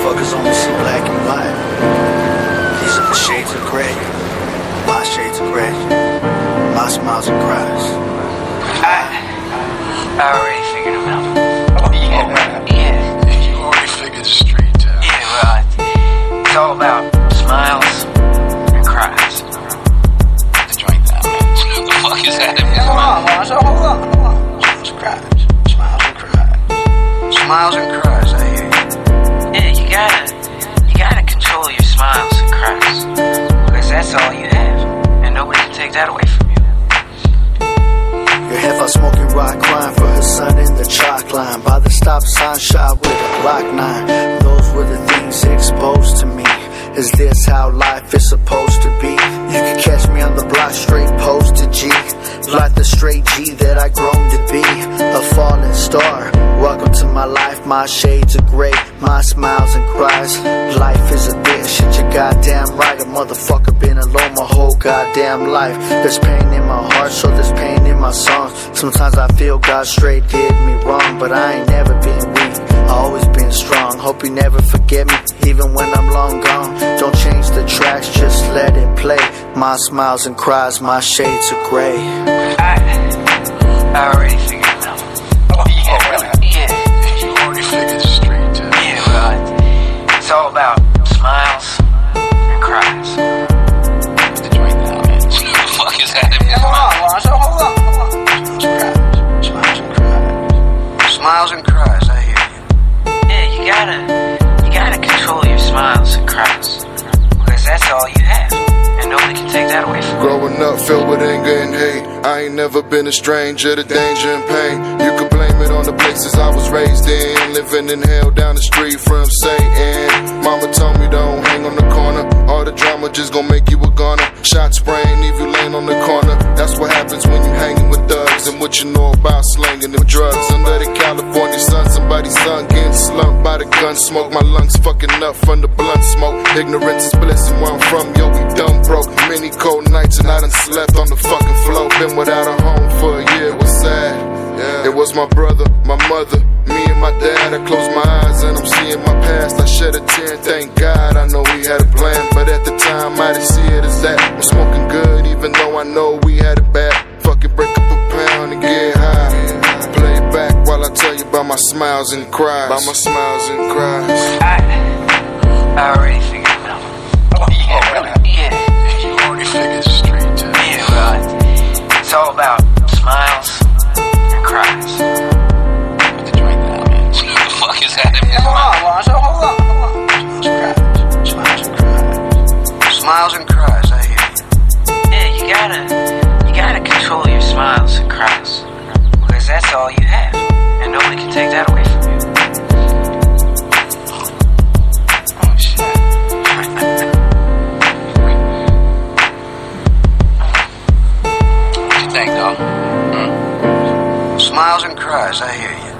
motherfuckers only see black and white. These are the shades of gray. My shades of gray. My smiles and cries. I, I already figured them out. Yeah, oh, yeah. You already figured the street out. Yeah, well, It's all about. Smiles and cries because that's all you have, and nobody can take that away from you. Your heifer smoking rock, crying for her son in the chalk line. By the stop sign, shot with a Glock 9. Those were the things exposed to me. Is this how life is supposed to be? You can catch me on the block, straight posted G. Like the straight G that I grown to be. A falling star. Welcome to my life, my shades are gray, my smiles and cries. Life is a bitch, shit, you goddamn right. A motherfucker been alone my whole goddamn life. There's pain in my heart, so there's pain in my songs. Sometimes I feel God straight did me wrong, but I ain't never been weak. I always been strong. Hope you never forget me, even when I'm long gone. Don't change the tracks, just let it play. My smiles and cries, my shades are gray. I, I already figured cries. Smiles and cries, I hear you. Yeah, you gotta, you gotta control your smiles and cries because that's all you have, and nobody can take that away from you. Growing up filled with anger and hate. I ain't never been a stranger to danger and pain. You could blame it on the places I was raised in. Living in hell down the street from Satan. Mama told me don't hang on the corner. All the drama just gonna make you a goner. Shot spraying, leave you laying on the corner. That's what happens when you hanging with thugs. And what you know about slanging them drugs. Under the California sun, somebody's son getting slumped by the gun smoke. My lungs fucking up from the blunt smoke. Ignorance is bliss, and where I'm from, yo, we dumb broke. Many cold nights, and I done slept on the fucking floor. Been without a home for a year, it was sad. Yeah. It was my brother, my mother, me and my dad. I close my eyes and I'm seeing my past. I shed a tear, thank God. I know we had a plan, but at the time I didn't see it as that. I'm smoking good, even though I know we smiles and cries. About my smiles and cries. I, I already figured him out. Oh, oh, yeah, oh, yeah, You already figured the street out. yeah. Well, it's all about smiles and cries. The joint down, man. What the fuck is that? Hold on, Lonzo, hold on, hold on. Smiles and cries. Smiles and cries, I hear Smiles and cries, I hear you.